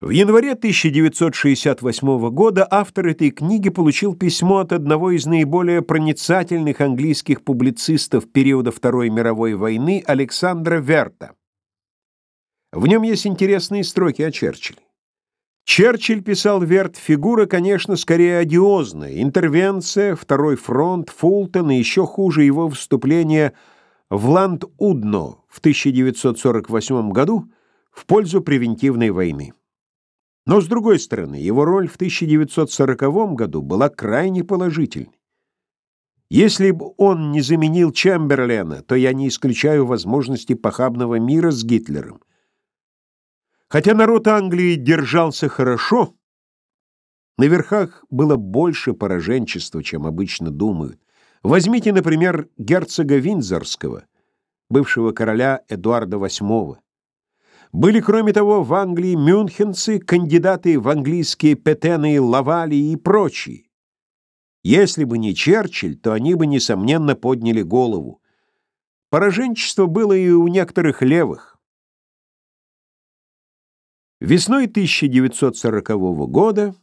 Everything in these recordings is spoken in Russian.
В январе 1968 года автор этой книги получил письмо от одного из наиболее проницательных английских публицистов периода Второй мировой войны Александра Верта. В нем есть интересные строки о Черчилле. Черчилль, писал Верт, фигура, конечно, скорее одиозная. Интервенция, Второй фронт, Фултон и еще хуже его вступление в Ланд-Удно в 1948 году в пользу превентивной войны. Но, с другой стороны, его роль в 1940 году была крайне положительной. Если бы он не заменил Чемберлена, то я не исключаю возможности похабного мира с Гитлером. Хотя народ Англии держался хорошо, на верхах было больше пораженчества, чем обычно думают. Возьмите, например, герцога Виндзорского, бывшего короля Эдуарда VIII. Были, кроме того, в Англии мюнхенцы, кандидаты в английские Петены, Лавали и прочие. Если бы не Черчилль, то они бы, несомненно, подняли голову. Пораженчество было и у некоторых левых. Весной 1940 года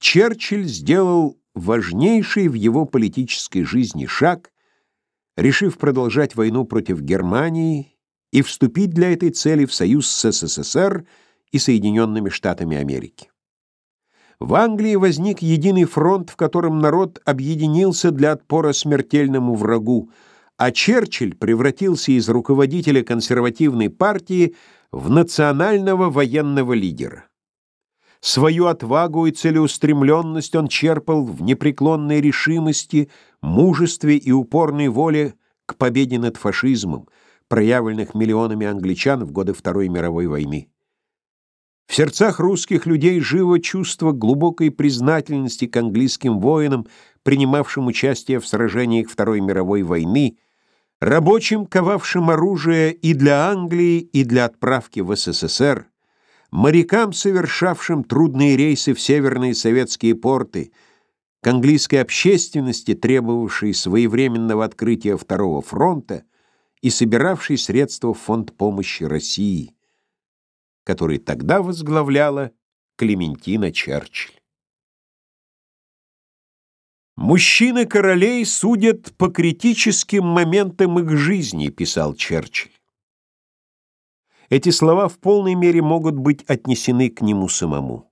Черчилль сделал важнейший в его политической жизни шаг, решив продолжать войну против Германии и вступить для этой цели в союз с СССР и Соединенными Штатами Америки. В Англии возник единый фронт, в котором народ объединился для отпора смертельному врагу, а Черчилль превратился из руководителя консервативной партии в национального военного лидера. Свою отвагу и целеустремленность он черпал в непреклонной решимости, мужестве и упорной воле к победе над фашизмом, проявленных миллионами англичан в годы Второй мировой войны. В сердцах русских людей живо чувство глубокой признательности к английским воинам, принимавшим участие в сражениях Второй мировой войны, рабочим, ковавшим оружие и для Англии, и для отправки в СССР, морякам, совершавшим трудные рейсы в северные советские порты, к английской общественности, требовавшей своевременного открытия Второго фронта, и собиравший средства в Фонд помощи России, который тогда возглавляла Клементина Черчилль. «Мужчины королей судят по критическим моментам их жизни», — писал Черчилль. Эти слова в полной мере могут быть отнесены к нему самому.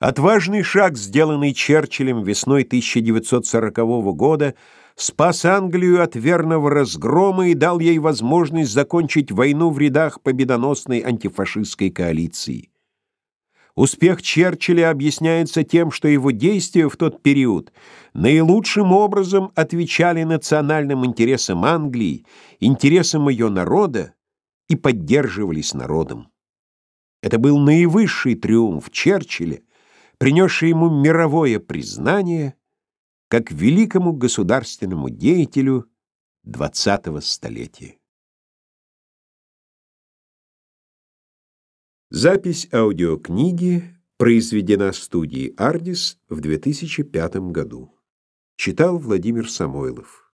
Отважный шаг, сделанный Черчиллем весной 1940 года, спас Англию от верного разгрома и дал ей возможность закончить войну в рядах победоносной антифашистской коалиции. Успех Черчилля объясняется тем, что его действия в тот период наилучшим образом отвечали национальным интересам Англии, интересам ее народа и поддерживались народом. Это был наивысший триумф Черчилля, принесший ему мировое признание как великому государственному деятелю двадцатого столетия. Запись аудиокниги произведена студией «Ардис» в 2005 году. Читал Владимир Самойлов.